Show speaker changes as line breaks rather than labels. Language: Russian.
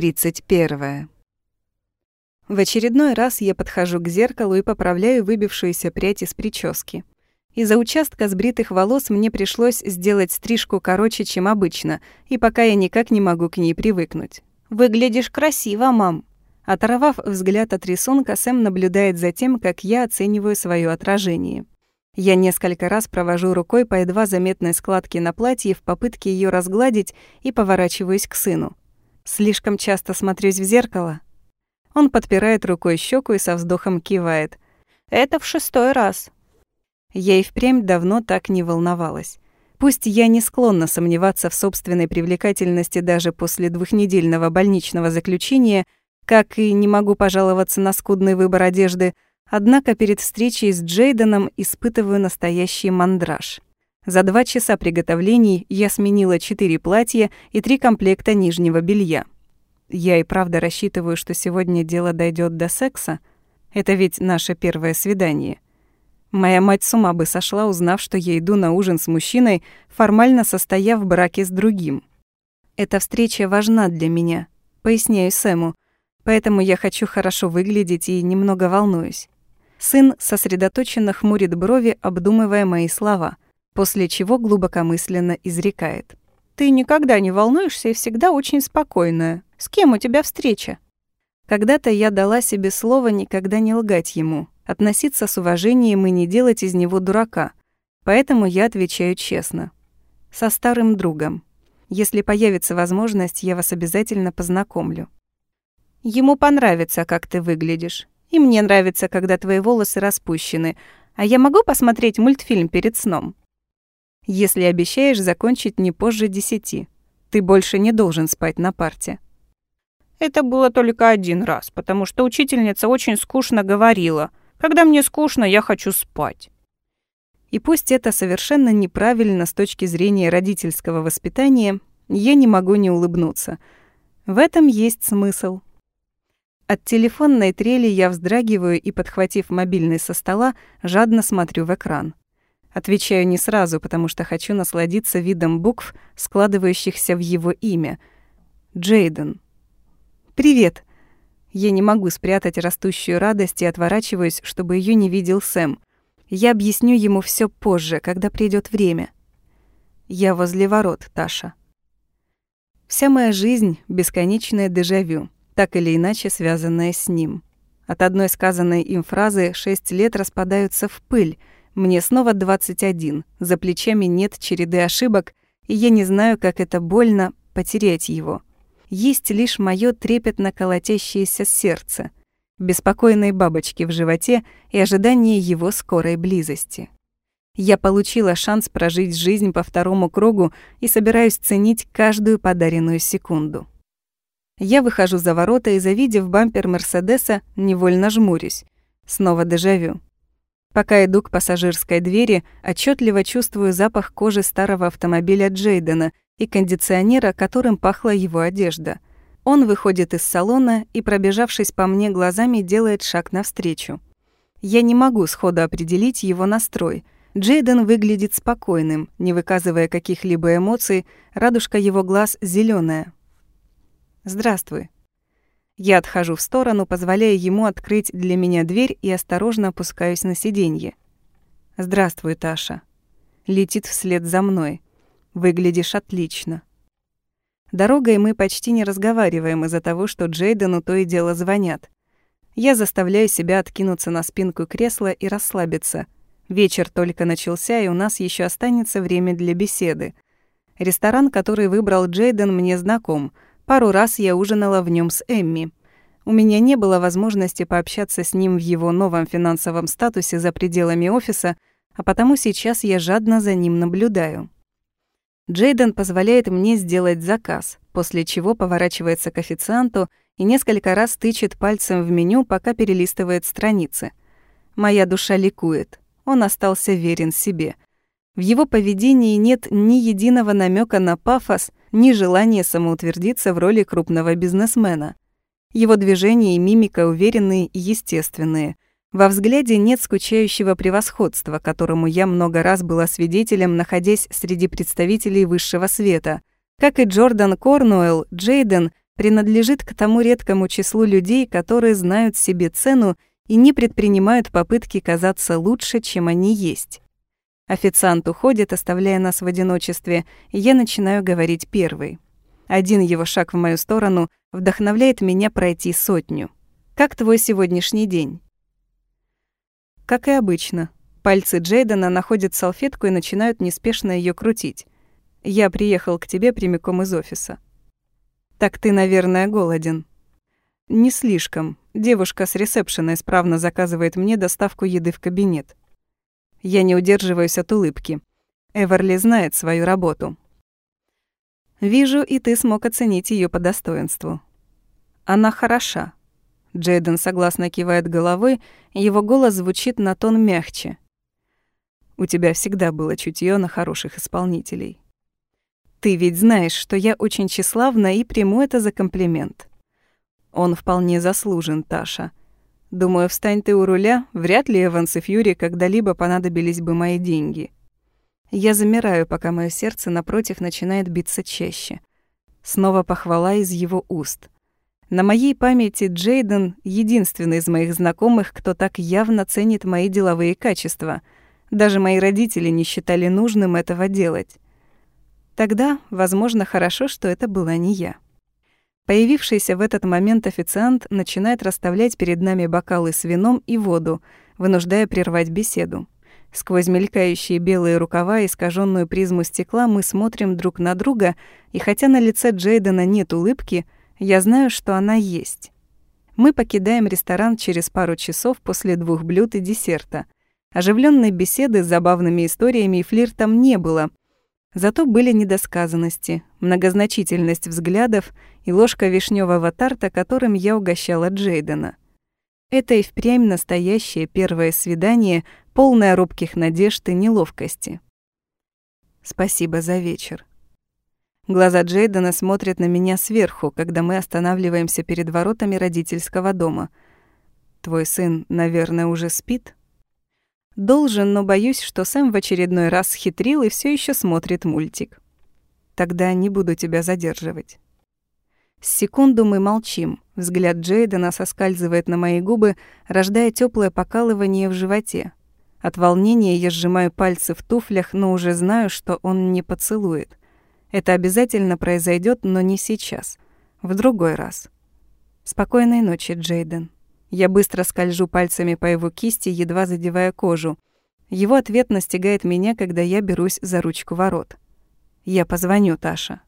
31. В очередной раз я подхожу к зеркалу и поправляю выбившуюся прядь из прически. Из-за участка сбритых волос мне пришлось сделать стрижку короче, чем обычно, и пока я никак не могу к ней привыкнуть. «Выглядишь красиво, мам!» Оторвав взгляд от рисунка, Сэм наблюдает за тем, как я оцениваю свое отражение. Я несколько раз провожу рукой по едва заметной складке на платье в попытке ее разгладить и поворачиваюсь к сыну. Слишком часто смотрюсь в зеркало. Он подпирает рукой щеку и со вздохом кивает. Это в шестой раз. Я и впрямь давно так не волновалась. Пусть я не склонна сомневаться в собственной привлекательности даже после двухнедельного больничного заключения, как и не могу пожаловаться на скудный выбор одежды, однако перед встречей с Джейденом испытываю настоящий мандраж. За два часа приготовлений я сменила четыре платья и три комплекта нижнего белья. Я и правда рассчитываю, что сегодня дело дойдет до секса. Это ведь наше первое свидание. Моя мать с ума бы сошла, узнав, что я иду на ужин с мужчиной, формально состояв в браке с другим. Эта встреча важна для меня, поясняю Сэму, поэтому я хочу хорошо выглядеть и немного волнуюсь. Сын сосредоточенно хмурит брови, обдумывая мои слова — после чего глубокомысленно изрекает. «Ты никогда не волнуешься и всегда очень спокойная. С кем у тебя встреча?» Когда-то я дала себе слово никогда не лгать ему, относиться с уважением и не делать из него дурака. Поэтому я отвечаю честно. Со старым другом. Если появится возможность, я вас обязательно познакомлю. Ему понравится, как ты выглядишь. И мне нравится, когда твои волосы распущены. А я могу посмотреть мультфильм перед сном? Если обещаешь закончить не позже десяти. Ты больше не должен спать на парте». Это было только один раз, потому что учительница очень скучно говорила. «Когда мне скучно, я хочу спать». И пусть это совершенно неправильно с точки зрения родительского воспитания, я не могу не улыбнуться. В этом есть смысл. От телефонной трели я вздрагиваю и, подхватив мобильный со стола, жадно смотрю в экран. Отвечаю не сразу, потому что хочу насладиться видом букв, складывающихся в его имя. Джейден. «Привет!» Я не могу спрятать растущую радость и отворачиваюсь, чтобы ее не видел Сэм. Я объясню ему все позже, когда придет время. Я возле ворот, Таша. Вся моя жизнь — бесконечное дежавю, так или иначе связанное с ним. От одной сказанной им фразы шесть лет распадаются в пыль — мне снова 21, за плечами нет череды ошибок, и я не знаю, как это больно потерять его. Есть лишь моё трепетно колотящееся сердце, беспокойные бабочки в животе и ожидание его скорой близости. Я получила шанс прожить жизнь по второму кругу и собираюсь ценить каждую подаренную секунду. Я выхожу за ворота и, завидев бампер Мерседеса, невольно жмурюсь. Снова дежавю. Пока иду к пассажирской двери, отчетливо чувствую запах кожи старого автомобиля Джейдена и кондиционера, которым пахла его одежда. Он выходит из салона и, пробежавшись по мне глазами, делает шаг навстречу. Я не могу сходу определить его настрой. Джейден выглядит спокойным, не выказывая каких-либо эмоций, радужка его глаз зеленая. «Здравствуй», я отхожу в сторону, позволяя ему открыть для меня дверь и осторожно опускаюсь на сиденье. «Здравствуй, Таша». Летит вслед за мной. «Выглядишь отлично». Дорогой мы почти не разговариваем из-за того, что Джейдену то и дело звонят. Я заставляю себя откинуться на спинку кресла и расслабиться. Вечер только начался, и у нас еще останется время для беседы. Ресторан, который выбрал Джейден, мне знаком — Пару раз я ужинала в нем с Эмми. У меня не было возможности пообщаться с ним в его новом финансовом статусе за пределами офиса, а потому сейчас я жадно за ним наблюдаю. Джейден позволяет мне сделать заказ, после чего поворачивается к официанту и несколько раз тычет пальцем в меню, пока перелистывает страницы. Моя душа ликует. Он остался верен себе. В его поведении нет ни единого намека на пафос, ни желания самоутвердиться в роли крупного бизнесмена. Его движения и мимика уверенные и естественные. Во взгляде нет скучающего превосходства, которому я много раз была свидетелем, находясь среди представителей высшего света. Как и Джордан Корнуэлл, Джейден принадлежит к тому редкому числу людей, которые знают себе цену и не предпринимают попытки казаться лучше, чем они есть. Официант уходит, оставляя нас в одиночестве, и я начинаю говорить первый. Один его шаг в мою сторону вдохновляет меня пройти сотню. «Как твой сегодняшний день?» Как и обычно. Пальцы Джейдена находят салфетку и начинают неспешно ее крутить. Я приехал к тебе прямиком из офиса. Так ты, наверное, голоден. Не слишком. Девушка с ресепшена исправно заказывает мне доставку еды в кабинет. Я не удерживаюсь от улыбки. Эверли знает свою работу. Вижу, и ты смог оценить ее по достоинству. Она хороша. Джейден согласно кивает головой, его голос звучит на тон мягче. У тебя всегда было чутье на хороших исполнителей. Ты ведь знаешь, что я очень тщеславна и приму это за комплимент. Он вполне заслужен, Таша. Думаю, встань ты у руля, вряд ли Эванс и Фьюри когда-либо понадобились бы мои деньги. Я замираю, пока мое сердце напротив начинает биться чаще. Снова похвала из его уст. На моей памяти Джейден — единственный из моих знакомых, кто так явно ценит мои деловые качества. Даже мои родители не считали нужным этого делать. Тогда, возможно, хорошо, что это была не я. Появившийся в этот момент официант начинает расставлять перед нами бокалы с вином и воду, вынуждая прервать беседу. Сквозь мелькающие белые рукава и искаженную призму стекла мы смотрим друг на друга, и хотя на лице Джейдена нет улыбки, я знаю, что она есть. Мы покидаем ресторан через пару часов после двух блюд и десерта. Оживленной беседы с забавными историями и флиртом не было, Зато были недосказанности, многозначительность взглядов и ложка вишневого тарта, которым я угощала Джейдена. Это и впрямь настоящее первое свидание, полное робких надежд и неловкости. Спасибо за вечер. Глаза Джейдена смотрят на меня сверху, когда мы останавливаемся перед воротами родительского дома. Твой сын, наверное, уже спит? Должен, но боюсь, что Сэм в очередной раз схитрил и все еще смотрит мультик. Тогда не буду тебя задерживать. Секунду мы молчим. Взгляд Джейдена соскальзывает на мои губы, рождая теплое покалывание в животе. От волнения я сжимаю пальцы в туфлях, но уже знаю, что он не поцелует. Это обязательно произойдет, но не сейчас. В другой раз. Спокойной ночи, Джейден. Я быстро скольжу пальцами по его кисти, едва задевая кожу. Его ответ настигает меня, когда я берусь за ручку ворот. «Я позвоню, Таша».